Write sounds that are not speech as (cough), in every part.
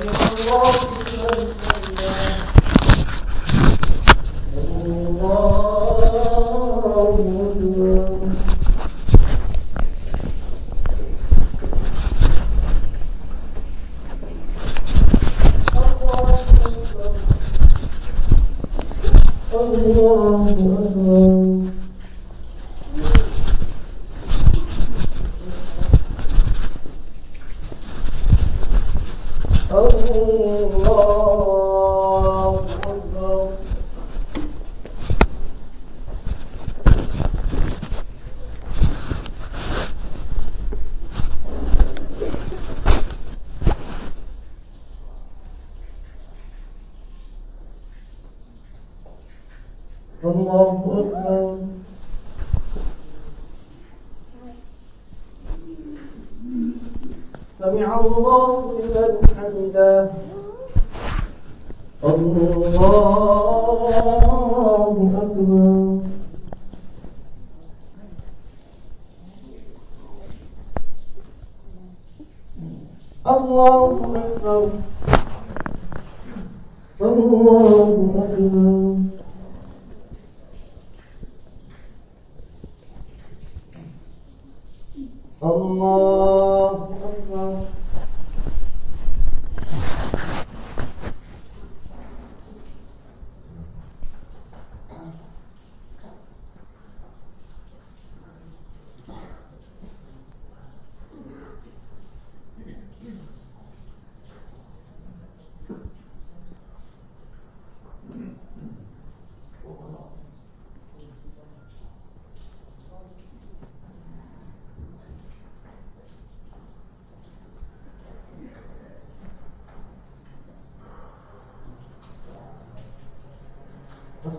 Thank you.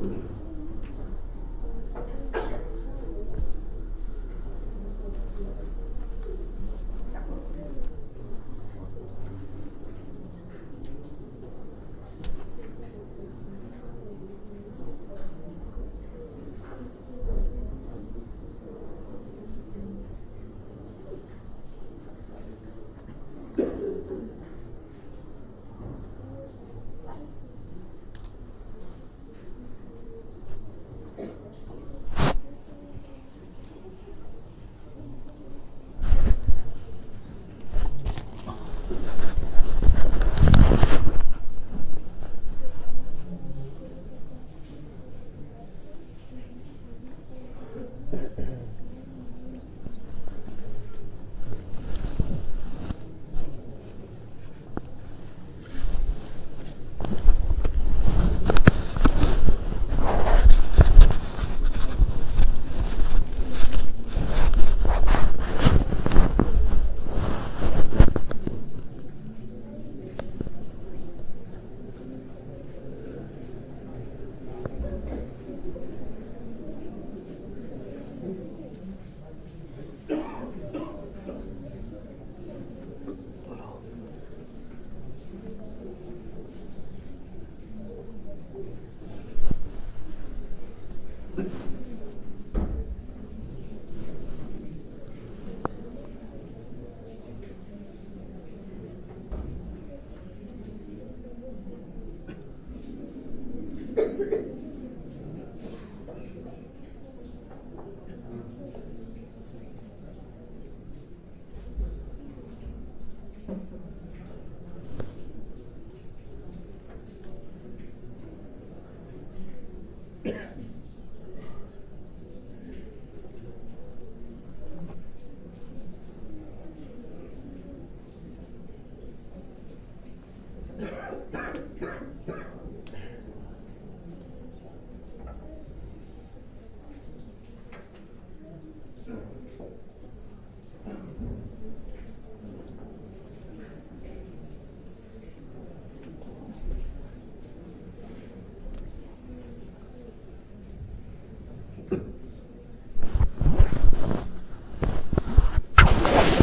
Amen.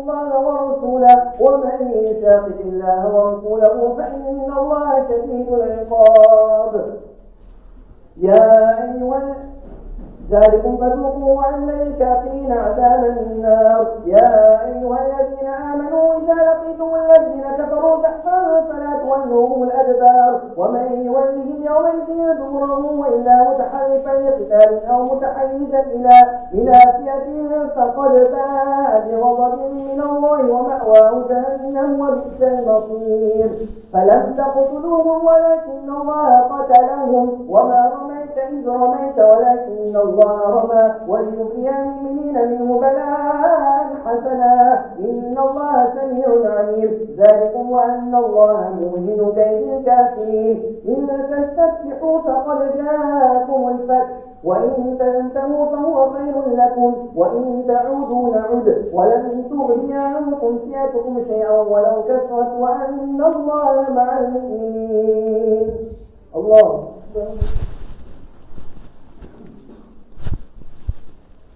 الله ورسوله ومن يشاقق الله ورسوله فإن الله شديد العقاب. يا أيها ذلكم فذوقوا أن للكافرين عذاب النار. يا أيها الذين آمنوا إذا لقيتم الذين كفروا زحفا فلا تولوهم الأدبار. ومن يولهم يومئذ دبره وإلا متحرفا لقتال أو متحيزا إلى إلى فئة فقد باء بغضب من الله ومأواه جهنم وبئس المصير. فلم تقتلوهم ولكن الله قتلهم. وما رميت إذ رميت ولكن الله رمى وليبلي المؤمنين منه بلاء حسنا إن الله سميع عليم. ذلكم وأن الله موهن كيد الكافرين. إن تستفتحوا فقد جاءكم الفتح. وإن تنتهوا فهو خير لكم. وإن تعودوا نعد. ولن تغني عنكم فئتكم شيئا ولو كثرت وأن الله مع المؤمنين. الله. أكبر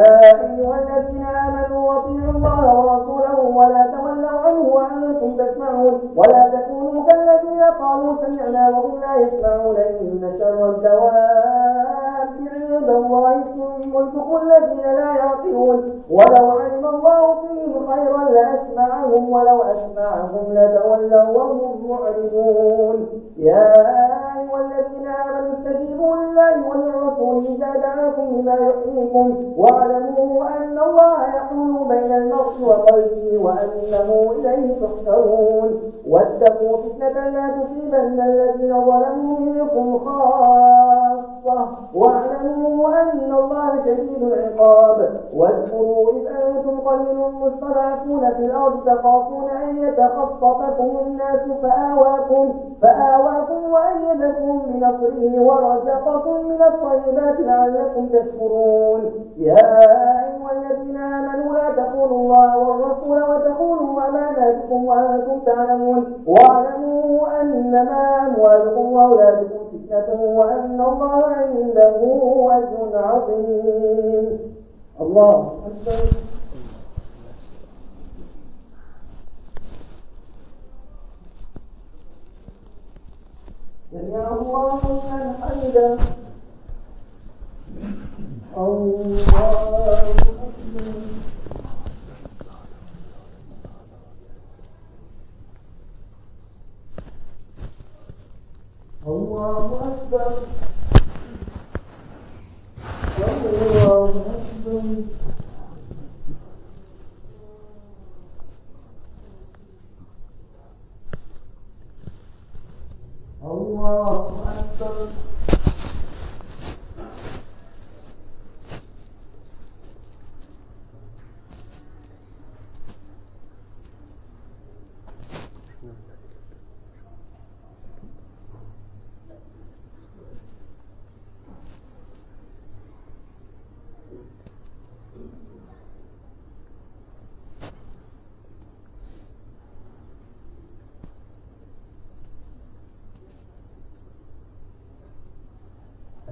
يا أيها الذين آمنوا أطيعوا الله ورسوله ولا تولوا عنه وأنتم تسمعون ولا تكونوا كالذين قالوا سمعنا وهم لا يسمعون إن شر الدواب عند الله الصم البكم الذين لا يعقلون ولو علم الله فيهم خيرا لأسمعهم ولو أسمعهم لتولوا وهم معرضون. يا الذين آمنوا استجيبوا لله وللرسول إذا دعاكم لما يحييكم واعلموا أن الله يحول بين المرء وقلبه وأنه إليه تحشرون. واتقوا فتنة لا تصيبن الذين ظلموا منكم خاصة. واعلموا أن الله شديد العقاب. واذكروا إذ أنتم قليل مستضعفون في الأرض تخافون أن يتخطفكم الناس فآواكم فآواكم وأيدكم بنصره ورزقكم من الطيبات لعلكم تشكرون. يا أيها الذين آمنوا لا تخونوا الله والرسول وتخونوا أماناتكم وأنتم تعلمون. واعلموا أنما أموالكم وأولادكم فتنة وأن الله عنده أجر عظيم. الله أكبر. سمع الله لمن حمده. الله أكبر. الله أكبر. الله أكبر الله أكبر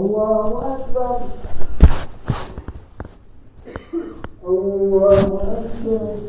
الله أكبر. الله أكبر.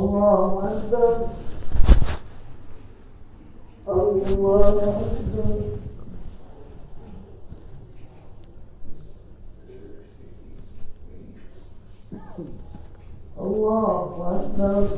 الله أكبر الله أكبر الله أكبر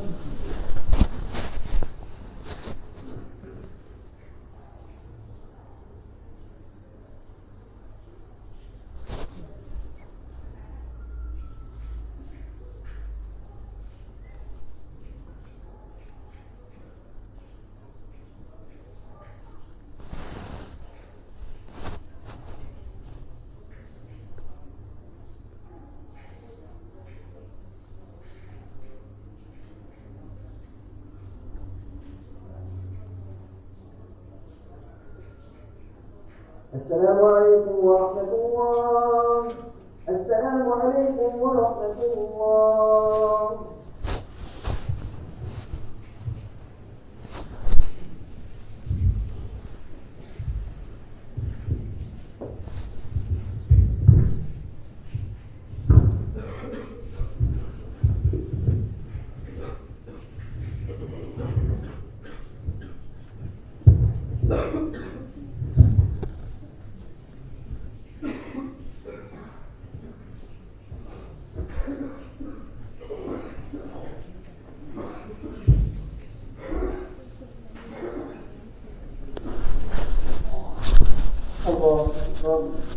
السلام عليكم ورحمة الله السلام عليكم ورحمة الله الله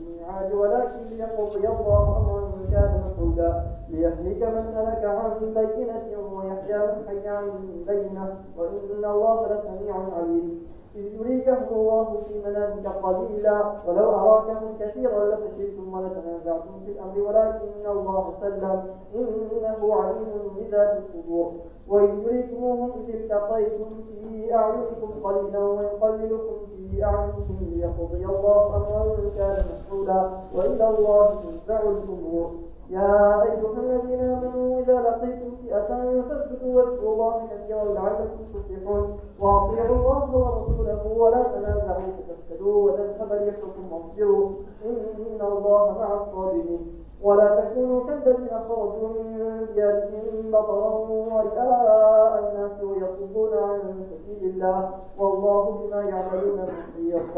الميعاد ولكن ليقضي الله أمرا كان مفعولا ليهلك من هلك عن بينة ويحيى من حي عن بينة. وإن الله لسميع عليم. إذ يريكهم الله في منامك قليلا. ولو أراكهم كثيرا لفشلتم ولتنازعتم في الأمر ولكن الله سلم. إنه عليم بذات الصدور وإذ يريكموهم التقيتم في أعينكم قليلا ويقللكم في أعينكم ليقضي الله أمرا كان مفعولا وإلى الله تنزع الأمور. يا أيها الذين آمنوا إذا لقيتم فئة فاثبتوا واذكروا الله كثيرا لعلكم تفلحون. وأطيعوا الله ورسوله ولا تنازعوا فتفسدوا وتذهب ريحكم واصبروا. إن الله مع الصابرين. ولا تكونوا كالذين خرجوا من ديارهم بطرا ورئاء الناس ويصدون عن سبيل الله والله بما يعملون محيط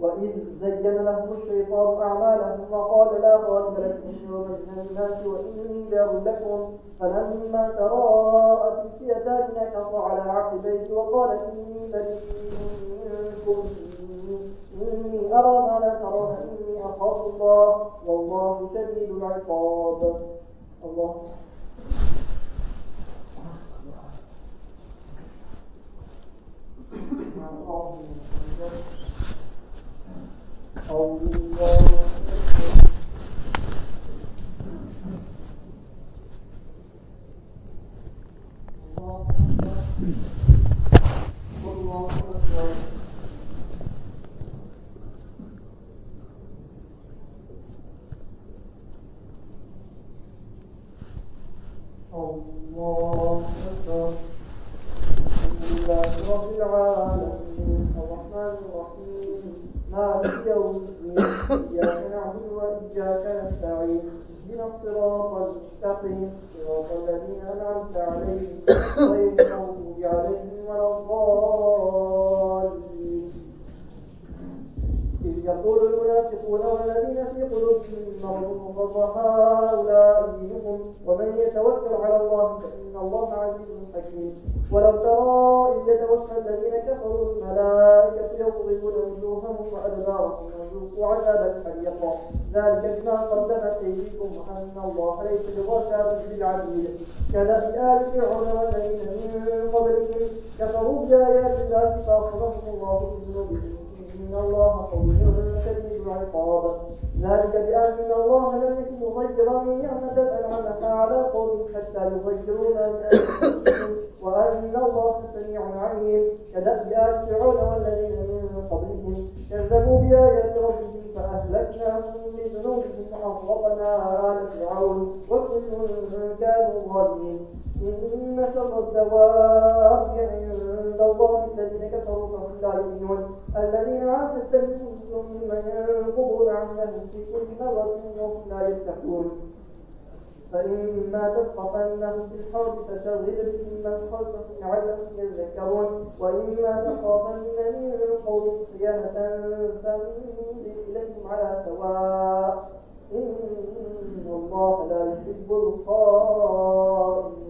وإذ زين لهم الشيطان أعمالهم وقال لا غالب لكم يوم من الناس وإني جار لكم. فلما تراءت الفئتان نكص على عقبيه وقال إني بريء منكم. إني, أرى ما لا ترون إني أخاف الله والله شديد العقاب. الله. الله. الله. الله أكبر الله أكبر لله رب العالمين الرحمن الرحيم مالك يوم الدين إياك نعبد وإياك نستعين اهدنا الصراط المستقيم صراط الذين أنعمت عليهم غير المغضوب عليهم ولا الضالين إذ يقول المنافقون والذين في قلوبهم مرض غر هؤلاء ومن يتوكل على الله فإن الله عزيز حكيم. ولو ترى إذ يتوفى الذين كفروا الملائكة يضربون وجوههم وأدبارهم وذوقوا عذاب الحريق ذلك بما قدمت أيديكم وأن الله ليس بظلام للعبيد كذب آل فرعون والذين من قبلهم كفروا بآيات الله فأخذهم الله بذنوبهم إن الله قوي شديد العقاب. ذلك بأن الله لم يكن مغيرا نعمة أنعمها على قوم حتى يغيروا ما بأنفسهم وأن الله سميع عليم. كدأب آل فرعون والذين من قبلهم كذبوا بآيات ربهم فأهلكناهم بذنوبهم وأغرقنا آل فرعون وكل كانوا ظالمين. إن شر الدواب عند الله الذين كفروا فهم لا يؤمنون. الذين منهم ثم ينقضون عهدهم في كل مرة وهم لا يتقون. فإما تثقفنهم في الحرب فشغل بهم من خلفهم لعلهم يذكرون. وإما تخافن من قوم خيانة فانبذ إليهم على سواء. إن الله لا يحب الخائنين.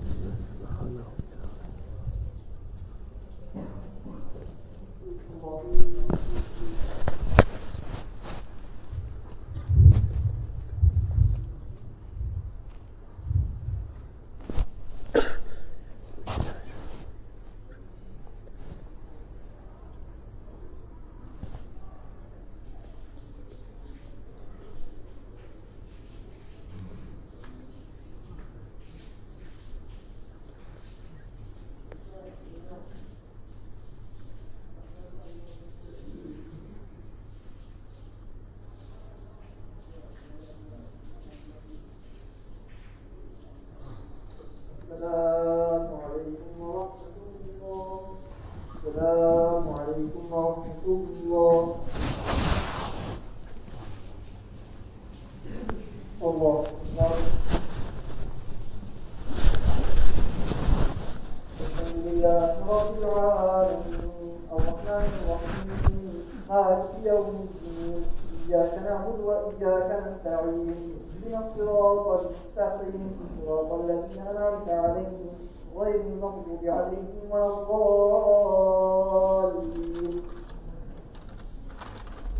أكبر السلام عليكم ورحمة الله السلام رب العالمين الرحمن الرحيم مالك يوم الدين إياك نعبد وإياك نستعين اهدنا الصراط المستقيم صراط الذين أنعمت عليهم غير المغضوب عليهم ولا الضالين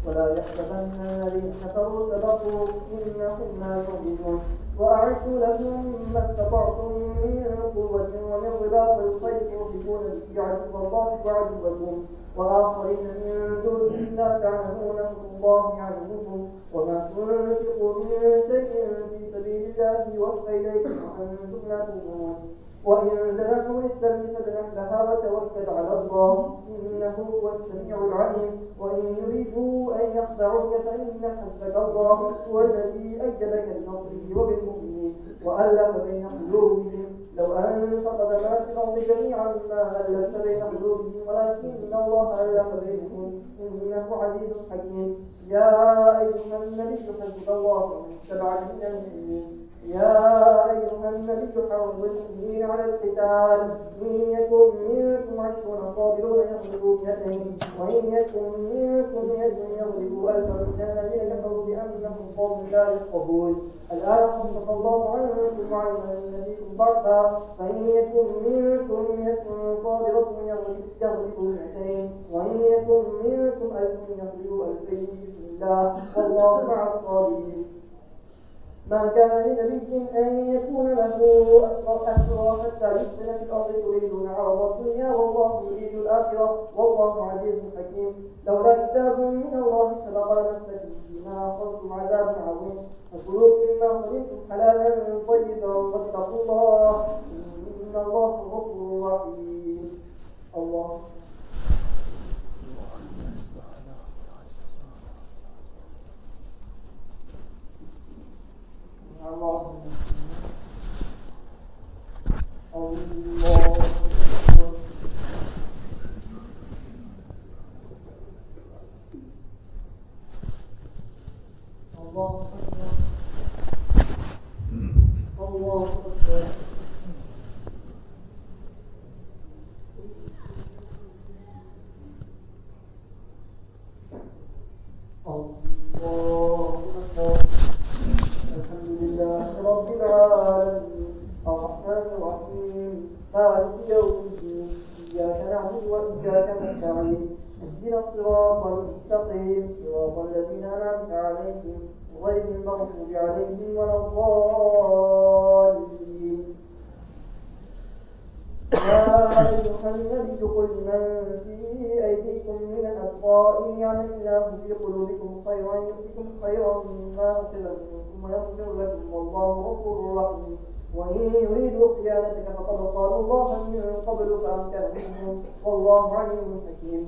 ولا يحسبن الذين كفروا سبقوا إنهم لا يعجزون وأعدوا لهم ما استطعتم من قوة ومن رباط الخيل ترهبون به عدو الله وعدوكم وآخرين من دونهم لا تعلمونهم الله يعلمهم وما تنفقوا من شيء في سبيل الله يوفى إليكم وأنتم لا تظلمون وإن جنحوا للسلم فاجنح لها وتوكل على الله إنه هو السميع العليم. وإن يريدوا أن يخدعوك فإن حسبك الله هو الذي أيدك بنصره وبالمؤمنين وألف بين قلوبهم. لو أنفقت ما في الأرض جميعا ما ألفت بين قلوبهم ولكن الله ألف بينهم. إنه عزيز حكيم. يا أيها النبي حسبك الله ومن اتبعك من المؤمنين يا أيها النبي حرض المؤمنين على القتال. إن يكن منكم عشرون صابرون يغلبوا مئتين وإن يكن منكم مئة يغلبوا ألفا من الذين كفروا بأنهم قوم لا يفقهون. الآن خفف الله عنكم أن فيكم ضعفا. فإن يكن منكم مئة صابرة يغلبوا مئتين وإن يكن منكم ألف يغلبوا ألفين بإذن الله. والله مع الصابرين. ما كان لنبي أن يكون له أسرى حتى يسكن في الأرض تريدون عرض الدنيا والله يريد الآخرة. والله عزيز حكيم. لولا كتاب من الله سبق لمسكم فيما أخذتم عذاب عظيم. فكلوا مما غنمتم حلالا طيبا واتقوا الله. إن الله غفور رحيم. الله الله الله أكبر الله أكبر الله أكبر الله أكبر الحمد لله رب العالمين الرحمن الرحيم مالك يوم الدين إياك نعبد وإياك نستعين اهدنا الصراط المستقيم صراط الذين أنعمت عليهم غير المغضوب عليهم ولا الضالين. يا أيها النبي قل من في أيديكم من الأسرى إن يعلم الله في قلوبكم خيرا يؤتكم خيرا مما أخذ منكم ويغفر لكم والله غفور رحيم. وإن يريدوا خيانتك فقد خانوا الله من قبل فأمكن منهم والله عليم حكيم.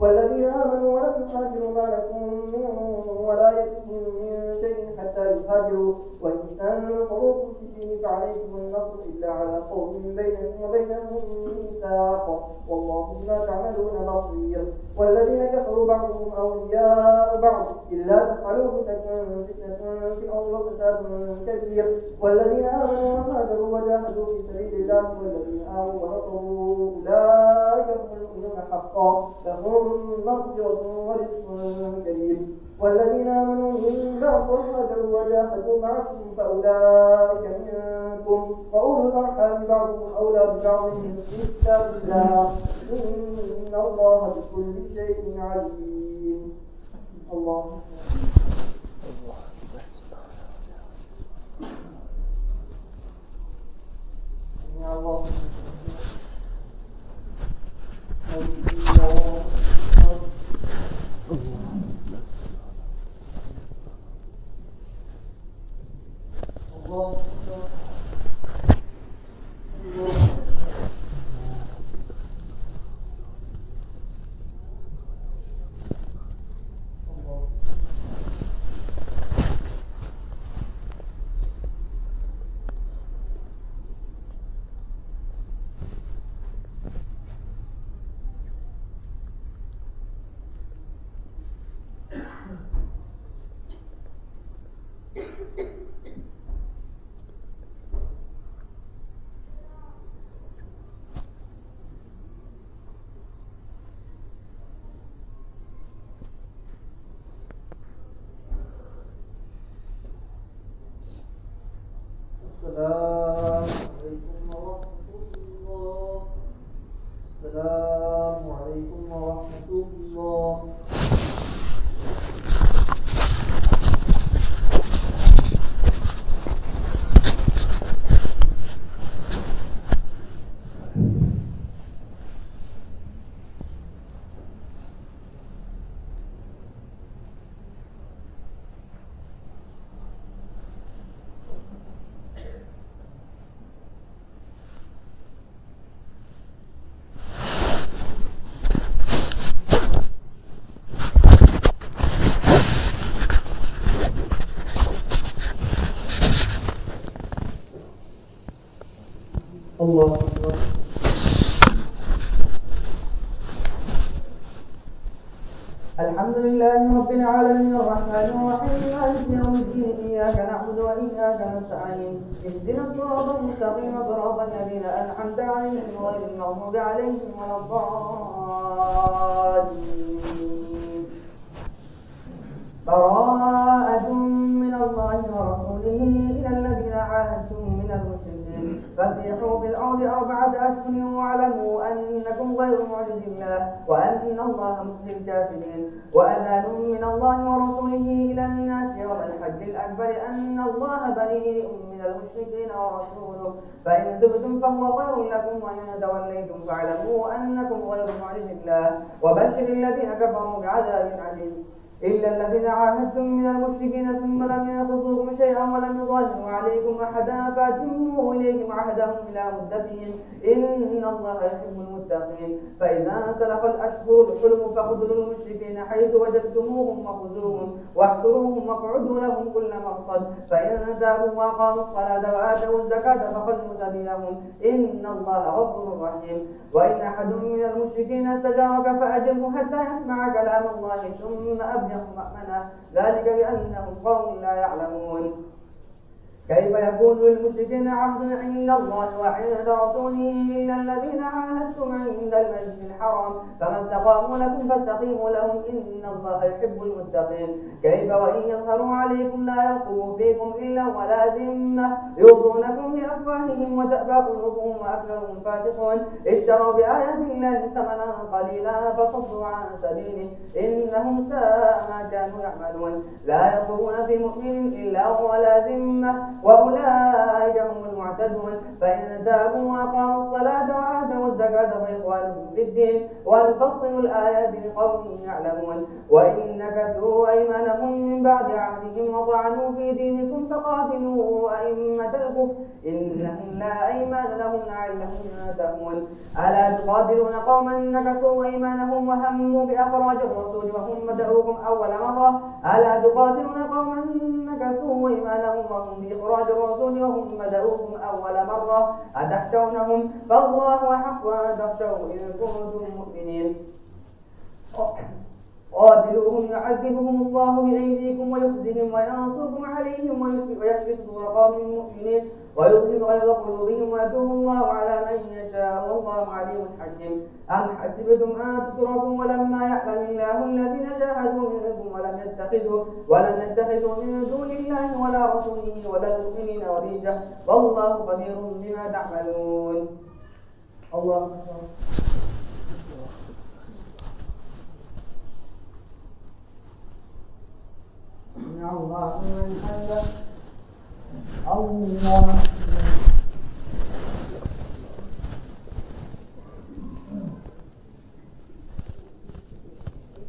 والذين آمنوا ولم يهاجروا ما لكم من ولايتهم من شيء حتى يهاجروا. وإن أنصروكم في الدين فعليكم النصر إلا على قوم بينكم وبينهم ميثاق. والله بما تعملون بصير. والذين كفروا بعضهم أولياء بعض. إلا تفعلوه تكن فتنة في الأرض وفساد كبير. والذين آمنوا وهاجروا وجاهدوا في سبيل الله والذين آمنوا ونصروا أولئك هم المؤمنون حقا. لهم مغفرة ورزق كريم والذين آمنوا من بعد وهاجروا وجاهدوا معكم فأولئك منكم وأولو الأرحام بعضهم أولى ببعض في كتاب الله إن الله بكل شيء عليم الله يا الله الله الله الله الله السلام عليكم ورحمة الله السلام عليكم ورحمة الله الله الحمد لله رب العالمين الرحمن الرحيم مالك يوم الدين إياك نعبد وإياك نستعين اهدنا الصراط المستقيم صراط الذين أنعمت عليهم غير المغضوب عليهم ولا الضالين. براءة من الله ورسوله إلى الذين عاهدتم من المشركين. فسيحوا في الأرض أربعة أشهر واعلموا أنكم غير معجز الله وأن الله مخزي الكافرين وأذان من الله ورسوله إلى الناس يوم الحج الأكبر أن الله بريء من المشركين ورسوله فإن تبتم فهو خير لكم وإن توليتم فاعلموا أنكم غير معجز الله وبشر الذين كفروا بعذاب عليم إلا الذين عاهدتم من المشركين ثم لم ينقصوكم شيئا ولم يظاهروا عليكم أحدا فأتموا إليهم عهدهم إلى مدتهم. إن الله يحب المتقين. فإذا انسلخ الأشهر الحلم فخذلوا المشركين حيث وجدتموهم وخذوهم واحصروهم واقعدوا لهم كل مرصد فإن تابوا وأقاموا الصلاة وآتوا الزكاة فخذوا سبيلهم. إن الله غفور رحيم. وإن أحد من المشركين استجارك فأجره حتى يسمع كلام الله ثم أبلغ مأمنه ذلك بأنهم قوم لا يعلمون. كيف يكون للمشركين عهد عند الله وعند رسوله إلا الذين عاهدتم عند المسجد الحرام فما استقاموا لكم فاستقيموا لهم إن الله يحب المتقين. كيف وإن يظهروا عليكم لا يرقبوا فيكم إلا ولا ذمة. يرضونكم بأفواههم وتأبى قلوبهم وأكثرهم فاسقون. اشتروا بآيات الله ثمنا قليلا فصدوا عن سبيله. إنهم ساء ما كانوا يعملون. لا يرقبون في مؤمن إلا ولا ذمة. وأولئك هم المعتدون. فإن تابوا وأقاموا الصلاة وآتوا الزكاة فإخوانهم في الدين ونفصل الآيات لقوم يعلمون. وإن نكثوا أيمانهم من بعد عهدهم وطعنوا في دينكم فقاتلوا أئمة الكفر. إنهم لا أيمان لهم لعلهم ينتهون ألا تقاتلون قوما نكثوا أيمانهم وهموا بإخراج الرسول وهم بدأوكم أول مرة؟ ألا تقاتلون قوما نكثوا أيمانهم وهم بإخراج الرسول وهم بدأوكم أول مرة أتخشونهم فالله أحق أن تخشوا إن كنتم مؤمنين. قاتلوهم يعذبهم الله بأيديكم ويخزهم وينصركم عليهم ويشفي صدور قوم مؤمنين ويظهر غيظ قلوبهم ويتوب الله على من يشاء والله عليم حكيم. أم حسبتم أن تتركوا ولما يعلم الله الذين جاهدوا منكم ولم يتخذوا ولم يتخذوا من دون الله ولا رسوله ولا المؤمنين وليجا والله خبير بما تعملون. الله أكبر. الله لمن حمده. الله أكبر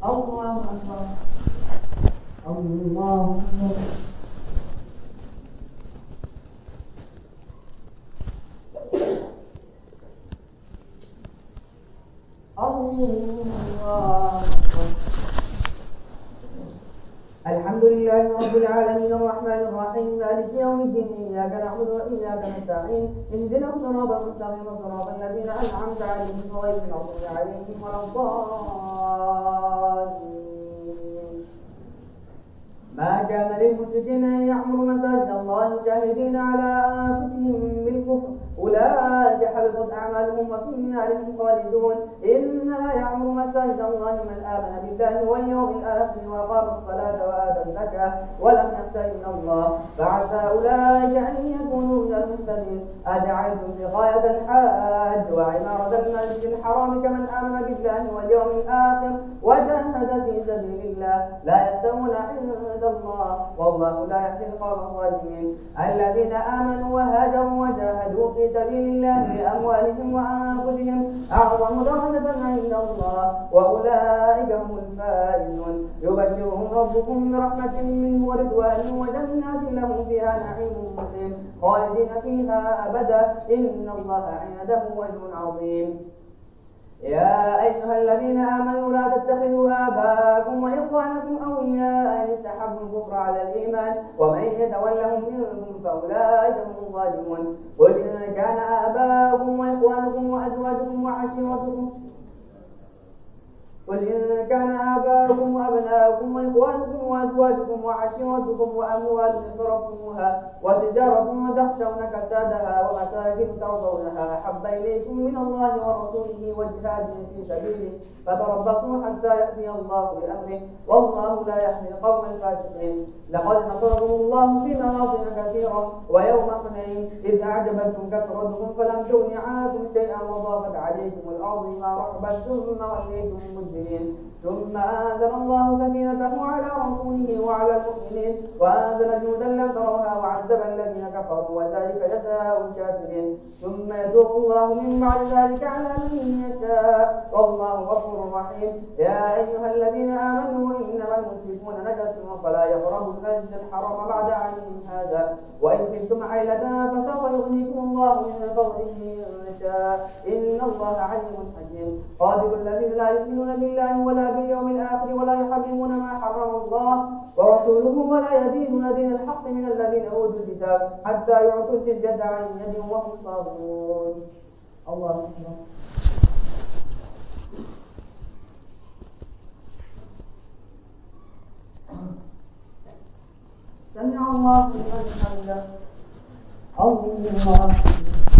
الله أكبر الله أكبر الله أكبر الحمد لله رب العالمين الرحمن الرحيم مالك يوم الدين إياك نعبد وإياك نستعين اهدنا الصراط المستقيم صراط الذين أنعمت عليهم غير المغضوب عليهم ولا ما كان للمشركين أن يعمروا مساجد الله شاهدين على أنفسهم بالكفر. أولئك حبطت أعمالهم وفي النار هم خالدون إنما يعمر مساجد الله من آمن بالله واليوم الآخر وأقاموا الصلاة وآتوا الزكاة ولم إلا الله. فعسى أولئك أن يكونوا من المهتدين. أجعلتم سقاية الحاج وعمارة المسجد الحرام كمن آمن بالله واليوم الآخر وجاهد في سبيل الله. لا يستوون عند الله والله لا يهدي القوم الظالمين. الذين آمنوا وهاجروا وجاهدوا في سبيل الله بأموالهم وأنفسهم أعظم درجة عند الله وأولئك هم الفائزون. يبشرهم ربكم برحمة منه ورضوان وجنات لهم فيها نعيم مقيم خالدين فيها أبدا. إن الله عنده أجر عظيم. يا أيها الذين آمنوا لا تتخذوا آباءكم وإخوانكم أولياء إن استحبوا الكفر على الإيمان ومن يتولهم منكم فأولئك هم الظالمون. قل إن كان آباؤكم وإخوانكم وأزواجكم وعشيرتكم قل إن كان آباؤكم وأبناؤكم وإخوانكم وأزواجكم وعشيرتكم وأموال اقترفتموها وتجارة تخشون كسادها ومساكن ترضونها. أحب إليكم من الله ورسوله وجهاد في سبيله. فتربصوا حتى يأتي الله بأمره. والله لا يهدي القوم الفاسقين. لقد نصركم الله في مواطن كثيرة ويوم حنين إذ أعجبتكم كثرتكم فلم تغن عنكم شيئا وضاقت عليكم الأرض ما رحبت ثم وليتم مدبرين ثم أنزل الله سكينته على رسوله وعلى المؤمنين وأنزل جودا لم تروها وعذب الذين كفروا وذلك جزاء الكافرين. ثم يتوب الله من بعد ذلك على من يشاء. والله غفور رحيم. يا أيها الذين آمنوا إنما المشركون نجس فلا يقربوا المسجد الحرام بعد عامهم هذا. وإن خفتم عيلة فسوف يغنيكم الله من فضله إن شاء إن الله عليم حكيم. قادر الذين لا يؤمنون بالله ولا باليوم الآخر ولا يحرمون ما حرم الله ورسوله ولا يدينون دين الحق من الذين أوتوا الكتاب حتى يعطوا الجزية عن يد وهم صاغرون. الله أكبر. سمع الله لمن حمده. الله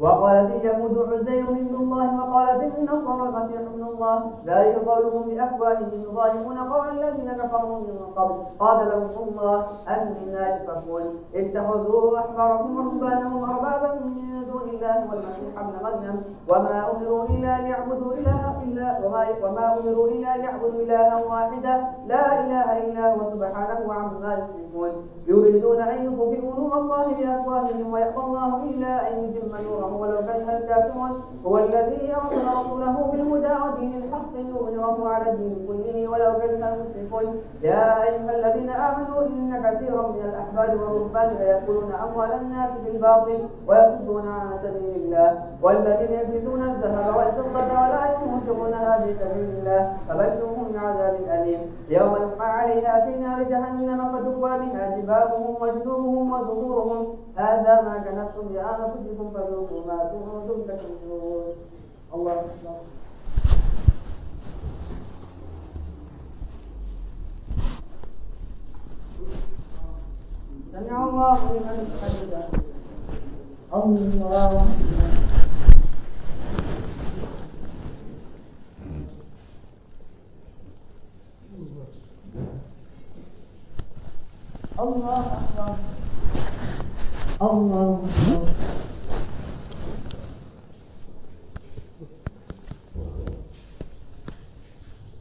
وقالت اليهود عزير ابن الله وقالت النصارى المسيح ابن الله ذلك قولهم بأفواههم يضاهئون قول الذين كفروا من قبل. قاتلهم الله أنا يفكون اتخذوا احبارهم ورهبانهم اربابا من دون الله والمسيح ابن مريم. وما أمروا إلا ليعبدوا إلها إلا وما أمروا إلا ليعبدوا إلها واحدا. لا إله إلا هو سبحانه عما يشركون. يريدون أن يطفئوا نور الله بأفواههم ويأبى الله إلا أن يتم نوره ولو كره الكافرون هو الذي ارسل رسوله بالهدى ودين الحق ليظهره على الدين كله ولو كره المشركون. يا أيها الذين آمنوا إن كثيرا من الأحبار والرهبان ليأكلون أموال الناس بالباطل ويصدون عن سبيل الله. والذين يكنزون الذهب والفضة ولا ينفقونها في سبيل الله فبشرهم بعذاب أليم. يوم يحمى عليها في نار جهنم فتكوى بها جباههم وجنوبهم وظهورهم. هذا ما كنتم لانفسكم فذوقوا وما كنتم تكذبون الله أكبر. سمع الله لمن حمده. الله الله أكبر. الله أكبر.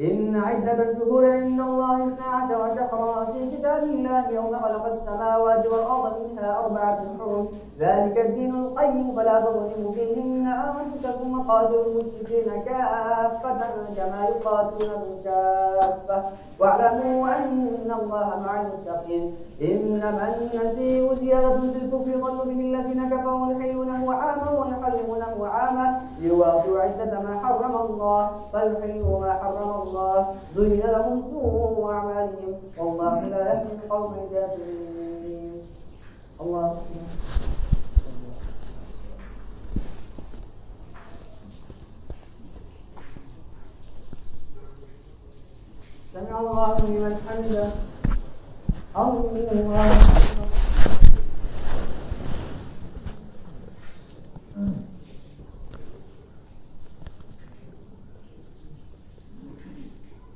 إن عدة الشهور عند الله اثنا عشر شهرا في كتاب الله يوم خلق السماوات والأرض منها أربعة حرم. ذلك الدين القيم فلا تظلموا فيهن أنفسكم وقاتلوا المشركين كافة كما يقاتلونكم كافة واعلموا أن الله مع المتقين. إنما النسيء زيادة في الكفر ظن الذين كفروا يحلونه عاما ويحرمونه عاما ليواطوا عدة ما حرم الله فيحلوا ما حرم الله. زين لهم سوء أعمالهم والله لا يهدي القوم الكافرين الله. سمع الله لمن حمده. الله أكبر.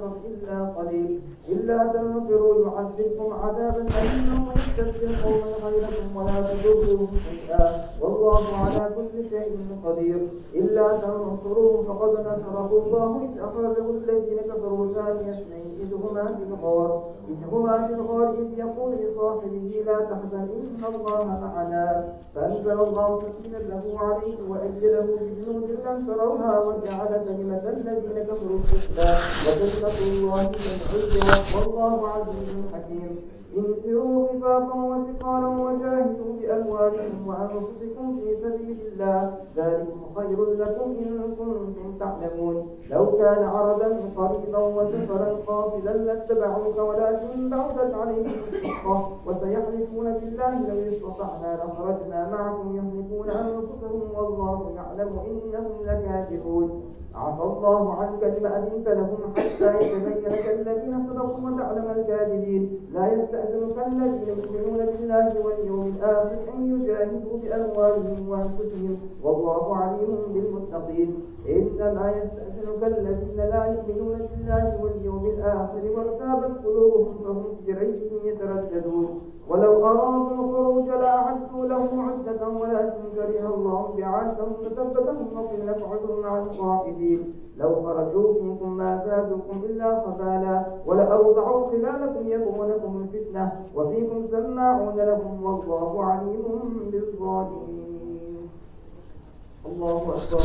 الآخرة إلا قليل. إلا تنفروا يعذبكم عذابا أليما ويستبدل قوما غيركم ولا تضروه شيئا. والله على كل شيء قدير. إلا تنصروه فقد نصره الله إذ أخرجه الذين كفروا ثاني اثنين. إذ هما في الغار. إذ هما في الغار. إذ يقول لصاحبه لا تحزن إن الله معنا. فأنزل الله سكينته عليه وأيده بجنود لم تروها وجعل كلمة الذين كفروا السفلى وكلمة الله هي العليا والله عزيز حكيم. انفروا خفافا وثقالا وجاهدوا بأموالكم وأنفسكم في سبيل الله ذلكم خير لكم إن كنتم تعلمون. لو كان عرضا قريبا وسفرا قاصدا لاتبعوك ولكن بعدت عليهم الشقة وسيحلفون بالله لو استطعنا لخرجنا معكم يهلكون أنفسهم والله يعلم إنهم لكاذبون. عفى الله عنك لما أذنت لهم حتى يتبين لك الذين صدقوا وتعلم الكاذبين. لا يستأذنك الذين يؤمنون بالله واليوم الآخر أن يجاهدوا بأموالهم وأنفسهم. والله عليم بالمتقين. إنما يستأذنك الذين لا يؤمنون بالله واليوم الآخر وارتابت قلوبهم فهم في ريبهم يترددون. ولو أرادوا الخروج لأعدوا له عدة ولكن كره الله بعاثهم فثبتهم وقيل اقعدوا مع القائدين لو خرجوا فيكم ما زادوكم إلا خبالا ولأوضعوا خلالكم يبغونكم الفتنة وفيكم سماعون لهم والله عليم بالظالمين. الله أكبر.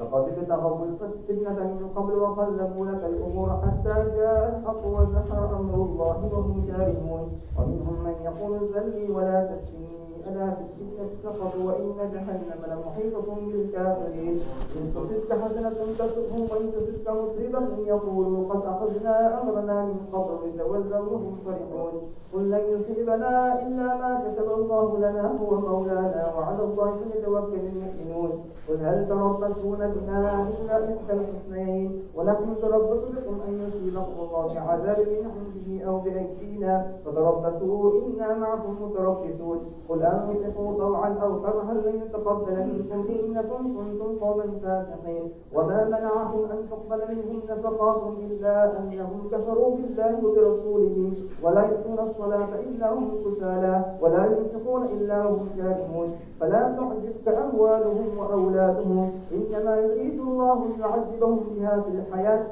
لقد ابتغوا الفتنة من قبل وقلبوا لك الأمور حتى جاء الحق وزهر أمر الله وهم كارهون. ومنهم من يقول ذلي ولا تفتني ألا في الفتنة سقطوا وإن جهنم لمحيطة بالكافرين. إن تصبك حسنة تسؤهم وإن تصبك مصيبة يقولوا قد أخذنا أمرنا من قبل وتولوا وهم فرحون. قل لن يصيبنا إلا ما كتب الله لنا هو مولانا وعلى الله فليتوكل المؤمنون. قل هل تربصون بنا إلا إحدى الحسنيين ونحن نتربص بكم أن يصيبكم الله بعذاب من عنده أو بأيدينا. فتربصوا إنا معكم متربصون. قل أنفقوا طوعا أو كرها لن يتقبل منكم إنكم كنتم قوما فاسقين وما منعهم أن تقبل منهم نفقاتهم إلا أنهم كفروا بالله وبرسوله ولا يؤتون الصلاة إلا هم كسالى ولا ينفقون إلا وهم كارهون فلا تعجبك أموالهم وأولادهم إنما يريد الله ليعذبهم بها في الحياة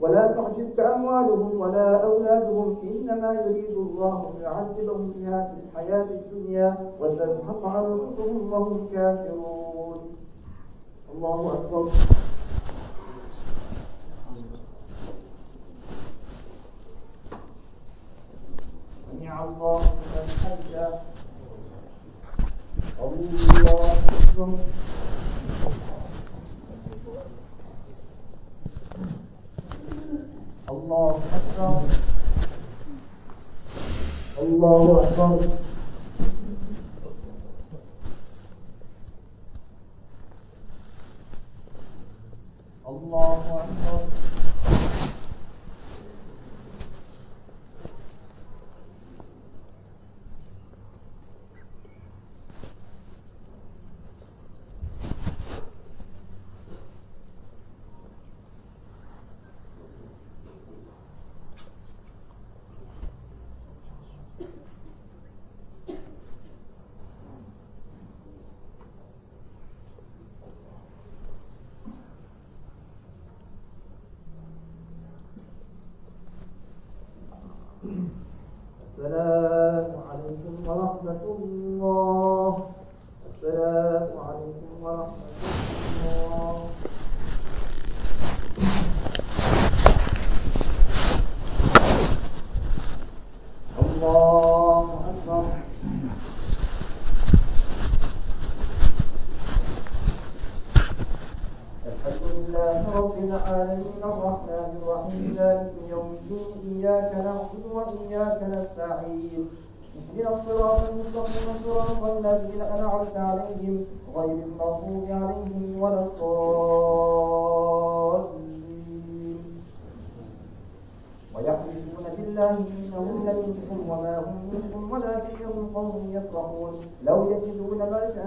ولا تعجبك أموالهم ولا أولادهم إنما يريد الله ليعذبهم بها في الحياة الدنيا وتزهق أنفسهم وهم كافرون. الله أكبر. سمع الله لمن حمده. الله أكبر. الله أكبر الله أكبر الله أكبر السلام عليكم ورحمة الله السلام عليكم ورحمة الله الله أكبر الحمد لله رب العالمين الرحمن الرحيم مالك يوم الدين إياك نعبد وإياك نستعين اهدنا الصراط المستقيم صراط الذين أنعمت عليهم غير المغضوب عليهم ولا الضالين ويحلفون بالله إنهم لمنكم وما هم منكم ولكنهم قوم يفرحون لو يجدون ملجأ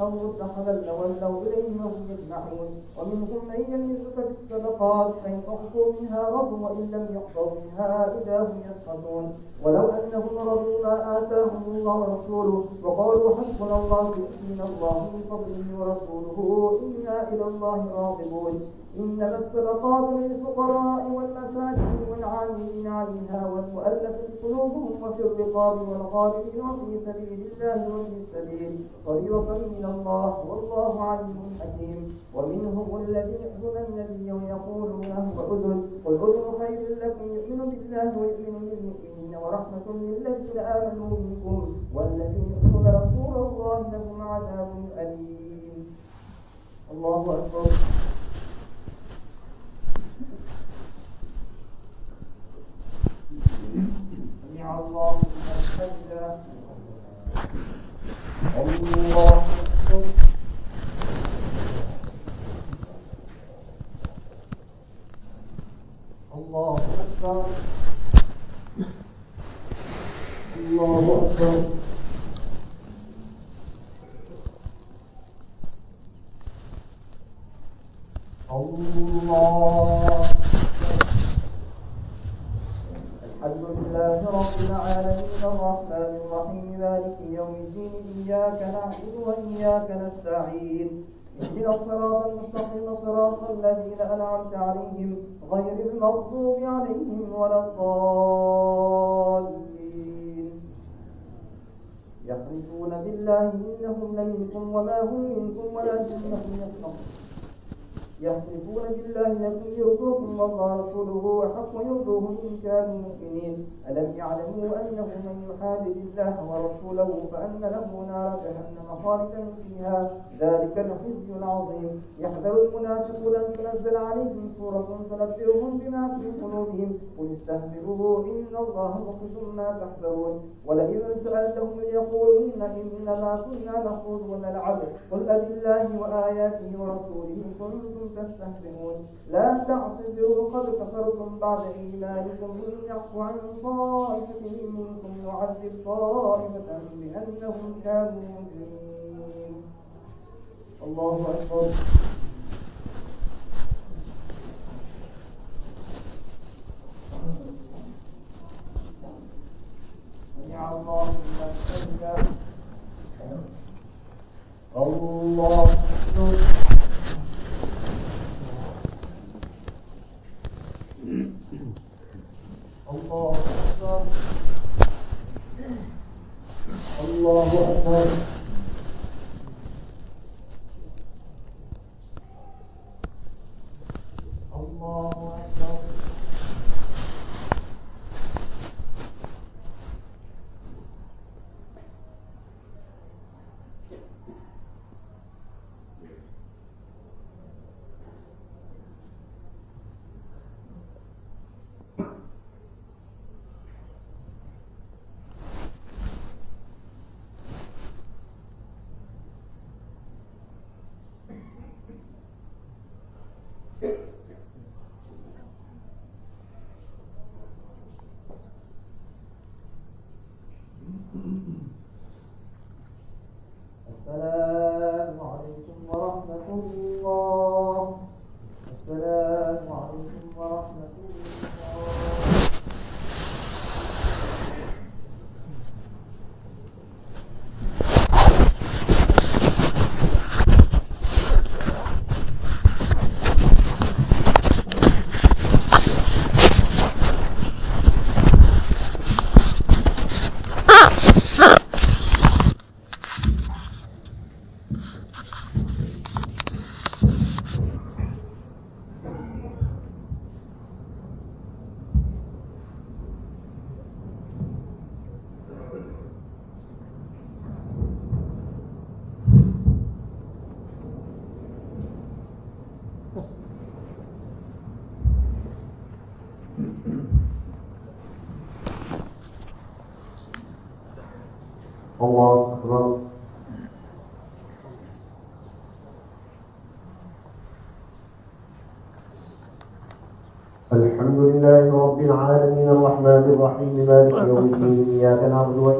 أو اتخذ لولوا إليه وهم يجمعون ومنهم من يلمزك في الصدقات فإن أعطوا منها رضوا وإن لم يعطوا منها إذا هم يسخطون. ولو أنهم رضوا ما آتاهم الله ورسوله وقالوا حسبنا الله يؤتينا الله من فضله ورسوله إنا إلى الله راغبون. إنما الصدقات للفقراء والمساكين والعاملين عليها والمؤلفة قلوبهم وفي الرقاب والغالبين وفي سبيل الله وفي السبيل فريضة من الله والله عليم حكيم. ومنهم الذين يؤذون النبي ويقولون هو أذن قل أذن خير لكم يؤمن بالله ويؤمن بالمؤمنين ورحمة للذين آمنوا منكم والذين يؤذون رسول الله لهم عذاب أليم. الله أكبر. سمع الله لمن حمده الله أكبر الله أكبر الله أكبر الله الحمد لله رب العالمين الرحمن الرحيم مالك يوم الدين إياك نعبد وإياك نستعين. اهدنا الصراط المستقيم صراط الذين أنعمت عليهم غير المغضوب عليهم ولا الضالين. يحلفون بالله إنهم لمنكم وما هم منكم ولكنهم يفرحون يحلفون بالله لكم يرضوكم والله رسوله وحق يرضوه إن كانوا مؤمنين. ألم يعلموا أنه من يحادد الله ورسوله فأن له نار جهنم خالدا فيها؟ ذلك الخزي العظيم. يحذر المنافقون أن تنزل عليهم سورة تنبئهم بما في قلوبهم. قل استهزئوا إن الله مخرج ما تحذرون. ولئن سألتهم ليقولن إنما كنا نخوض ونلعب. قل أبالله وآياته ورسوله كنتم تستهزئون لا تعتذروا قد كفرتم بعد إيمانكم. إن يعفو عن طائفة منكم يعذب طائفة بأنهم كانوا مجرمين الله أكبر. سمع الله الله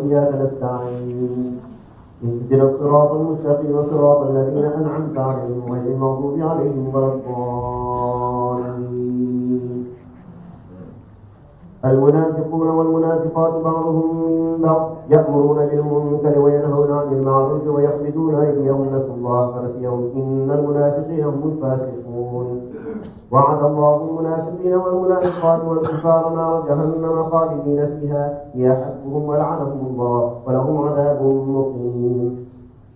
وإياك نستعين اهدنا الصراط المستقيم صراط الذين أنعمت عليهم غير المغضوب عليهم ولا الضالين المنافقون والمنافقات بعضهم من بعض يأمرون بالمنكر وينهون عن المعروف ويقبضون أيديهم نسوا الله فنسيهم. إن المنافقين هم الفاسقون. وعد الله المنافقين والمنافقات والكفار نار جهنم خالدين فيها هي حسبهم ولعنهم الله ولهم عذاب مقيم.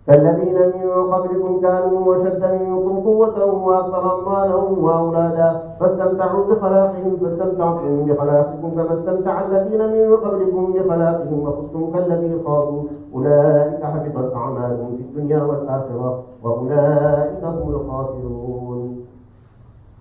كالذين من قبلكم كانوا أشد منكم قوة وأكثر أموالا وأولادا فاستمتعوا بخلاقهم فاستمتعتم بخلاقكم كما استمتع الذين من قبلكم بخلاقهم وخذتم كالذي خاضوا. أولئك حبطت أعمالهم في الدنيا والآخرة وأولئك هم الخاسرون.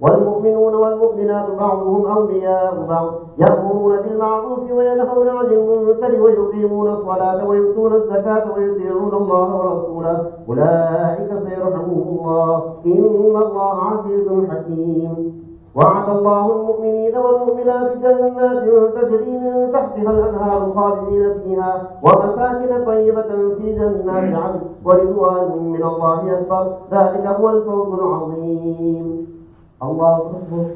والمؤمنون والمؤمنات بعضهم أولياء بعض يأمرون بالمعروف وينهون عن المنكر ويقيمون الصلاة ويؤتون الزكاة ويطيعون الله ورسوله. أولئك سيرحمهم الله. إن الله عزيز حكيم. وعد الله المؤمنين والمؤمنات جنات تجري من تحتها الأنهار خالدين فيها ومساكن طيبة في جنات عدن ورضوان من الله أكبر. ذلك هو الفوز العظيم. الله أكبر.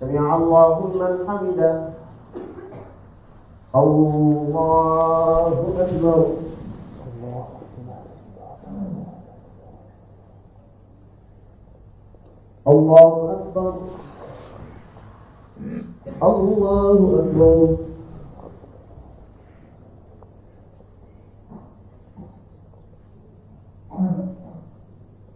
سمع الله لمن حمده. الله أكبر. الله أكبر. الله أكبر.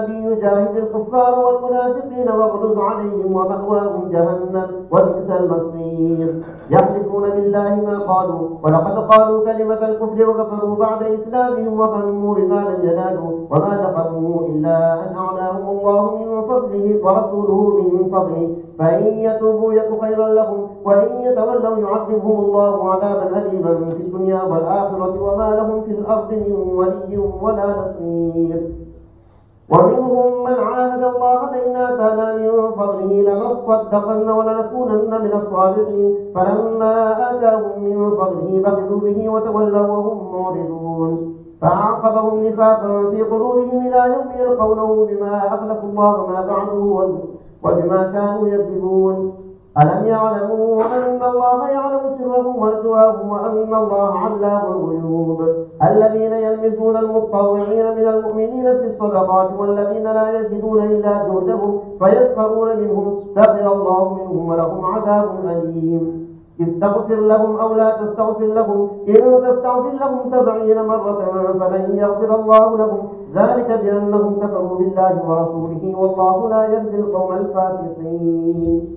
النبي جاهد الكفار والمنافقين واغلظ عليهم ومأواهم جهنم وبئس المصير. يحلفون بالله ما قالوا ولقد قالوا كلمة الكفر وكفروا بعد إسلامهم وهموا بما لم ينالوا وما نقموا إلا أن أعلاهم الله من فضله ورسوله من فضله. فإن يتوبوا يك خيرا لهم وإن يتولوا يعذبهم الله عذابا أليما في الدنيا والآخرة وما لهم في الأرض من ولي ولا نصير. ومنهم من عاهد الله لئن آتانا من فضله لنصدقن ولنكونن من الصالحين فلما آتاهم من فضله بخلوا به وتولوا وهم معرضون. فأعقبهم نفاقا في قلوبهم إلى يوم يلقونه بما أخلفوا الله ما فعلوا وبما كانوا يكذبون. ألم يعلموا أن الله يعلم سرهم ونجواهم وأن الله علام الغيوب؟ الذين يلمزون المتطوعين من المؤمنين في الصدقات والذين لا يجدون إلا جهدهم فيسخرون منهم سخر الله منهم ولهم عذاب أليم. استغفر لهم أو لا تستغفر لهم إن تستغفر لهم سبعين مرة فلن يغفر الله لهم. ذلك بأنهم كفروا بالله ورسوله والله لا يهدي القوم الفاسقين.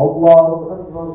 الله أكبر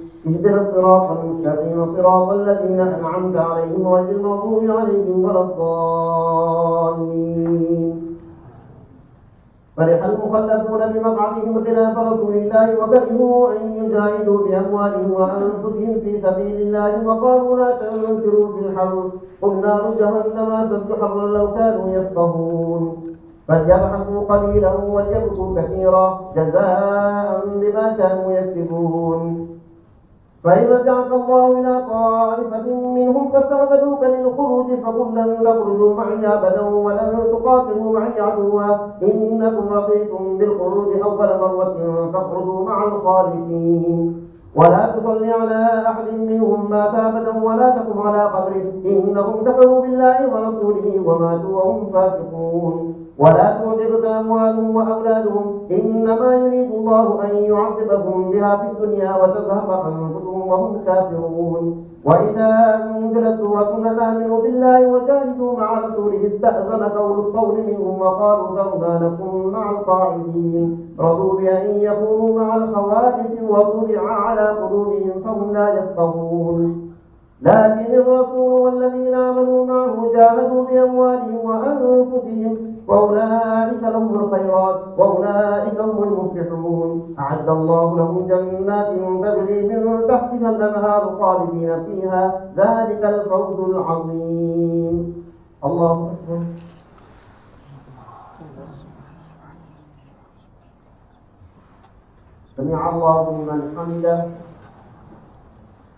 اهدنا الصراط المستقيم صراط الذين أنعمت عليهم غير المغضوب عليهم ولا الضالين. فرح المخلفون بمقعدهم خلاف رسول الله وكرهوا أن يجاهدوا بأموالهم وأنفسهم في سبيل الله وقالوا لا تنفروا في الحر قل نار جهنم أشد حرا لو كانوا يفقهون. فليضحكوا قليلا وليبكوا كثيرا جزاء بما كانوا يكسبون. فإن رجعك الله إلى طائفة منهم فاستغفروك للخروج فقل لن تخرجوا معي أبدا ولن تقاتلوا معي عدوا. إنكم رضيتم بالخروج أول مرة فاخرجوا مع الخالفين ولا تصل على أحد منهم مات أبدا ولا تقم على قبره. إنهم كفروا بالله ورسوله وماتوا وهم فاسقون. ولا تعجبك أموالهم وأولادهم إنما يريد الله أن يعذبهم بها في الدنيا وتذهب أنفسهم وهم كافرون. وإذا أنزلت سورة أن آمنوا بالله وجاهدوا مع رسوله استأذن قول القول منهم وقالوا ذرنا نكن مع القاعدين. رضوا بأن يكونوا مع الخوارج وطبع على قلوبهم فهم لا يفقهون. لكن الرسول والذين آمنوا معه جاهدوا بأموالهم وأنفسهم وأولئك لهم الخيرات وأولئك هم المفلحون. أعد الله لهم جنات تجري من تحتها الأنهار خالدين فيها. ذلك الفوز العظيم. الله أكبر. سمع الله لمن حمده.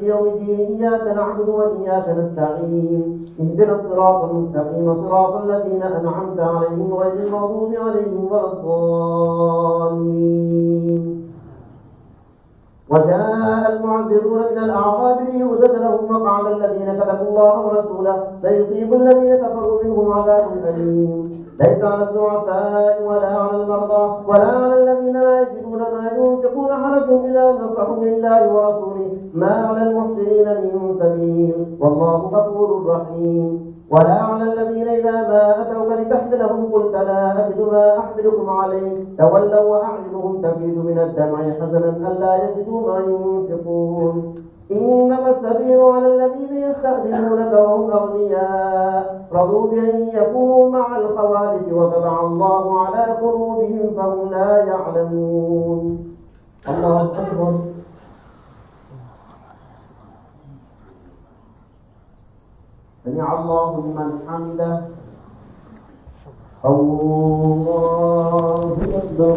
مالك يوم الدين إياك نعبد وإياك نستعين اهدنا الصراط المستقيم صراط الذين أنعمت عليهم غير المغضوب عليهم ولا الضالين. وجاء المعذرون من الأعراب ليؤذن لهم مقعد الذين كذبوا الله ورسوله فيصيب الذين كفروا منهم عذاب أليم. ليس على الضعفاء ولا على المرضى ولا على الذين لا يجدون ما ينفقون حرج إذا نصحوا لله ورسوله ما على المحسنين من سبيل والله غفور رحيم. ولا على الذين إذا ما أتوك لتحملهم قلت لا أجد ما أحملكم عليه. تولوا وأعينهم تفيض من الدمع حزنا ألا يجدوا ما ينفقون. إنما السبيل على الذين يستأذنونك وهم أغنياء. رضوا بأن يكونوا مع الخوالف وطبع الله على قلوبهم فهم لا يعلمون. الله أكبر. سمع الله لمن حمده. الله أكبر.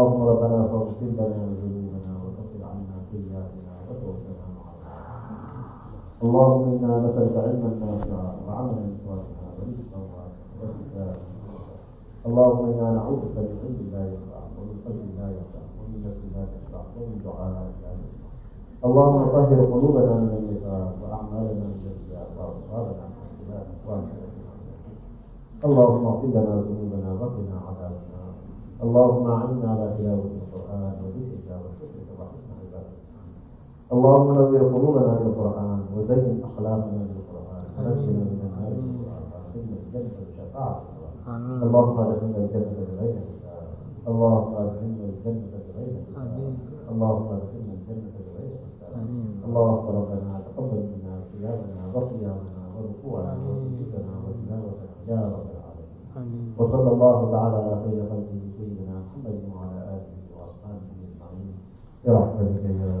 اللهم ربنا فاغفر لنا ذنوبنا وكفر عنا سيئاتنا وتوفنا مع اللهم إنا نسألك علما نافعا وعملا صالحا ورزقا واسعا وشفاء اللهم إنا نعوذ بك من علم لا ينفع ومن قلب لا يخشع ومن نفس لا تشبع ومن دعاء لا يسمع اللهم طهر قلوبنا من النفاق وأعمالنا من الرياء واصحابنا من الخلاف واهدنا اللهم اغفر لنا ذنوبنا وقنا عذاب اللهم اعنا على تلاوة القرآن وذكرك وشكرك وحسن عبادتك. اللهم نور قلوبنا بالقرآن وزين أخلاقنا بالقرآن. ونجنا من النار بالقران وادخلنا الجنة بشفاعة القرآن. اللهم أدخلنا الجنة بغير حساب. اللهم أدخلنا الجنة بغير حساب. اللهم أدخلنا الجنة بغير حساب. اللهم ربنا تقبل منا صيامنا وقيامنا وركوعنا وسجودنا وتلاوتنا. يا رب العالمين. وصلى الله تعالى على خير خلقه 对吧？那就这个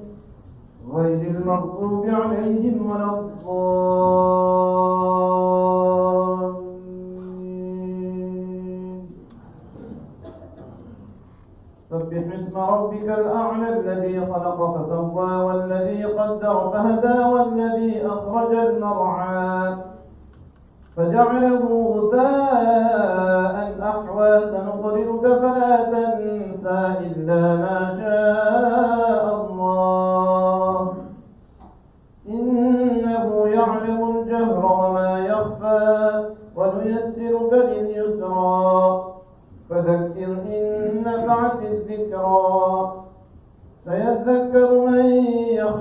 غير المغضوب عليهم ولا سبح اسم ربك الأعلى الذي خلق فسوى والذي قدر فهدى والذي أخرج المرعى فجعله غثاء أحوى سنقرئك فلا تنسى إلا ما شاء.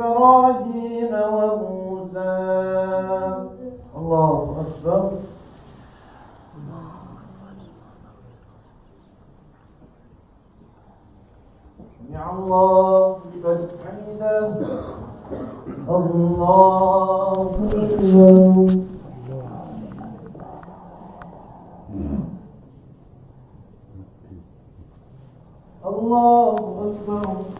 إبراهيم وموسى. الله أكبر. سمع الله لمن حمده. الله أكبر. الله أكبر.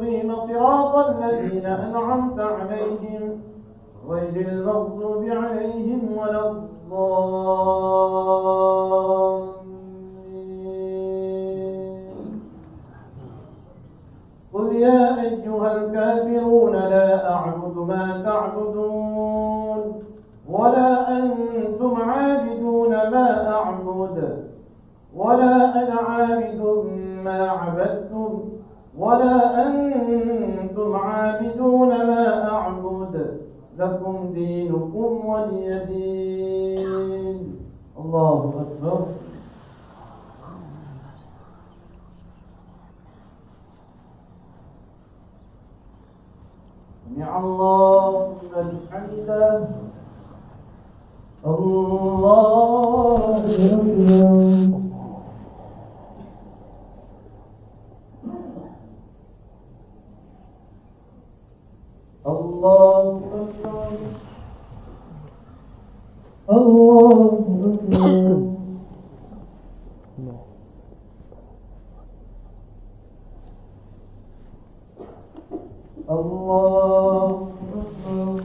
المستقيم صراط الذين أنعمت عليهم غير المغضوب عليهم ولا الضالين. قل يا أيها الكافرون لا أعبد ما تعبدون ولا أنتم عابدون ما أعبد ولا أنا عابد ما عبدت ولا أنتم عابدون ما أعبد لكم دينكم ولي دين الله أكبر. سمع الله حمده. الله أكبر الله أكبر. (laughs) الله. أكبر الله أكبر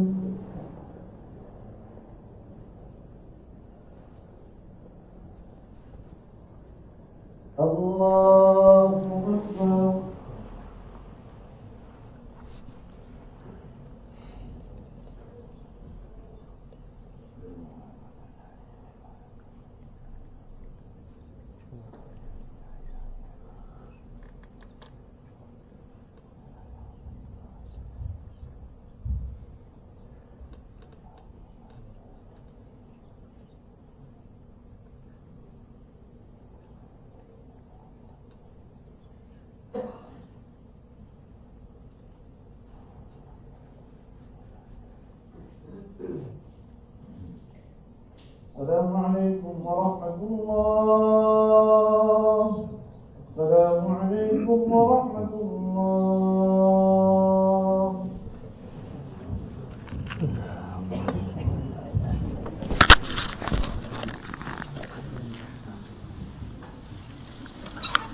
الله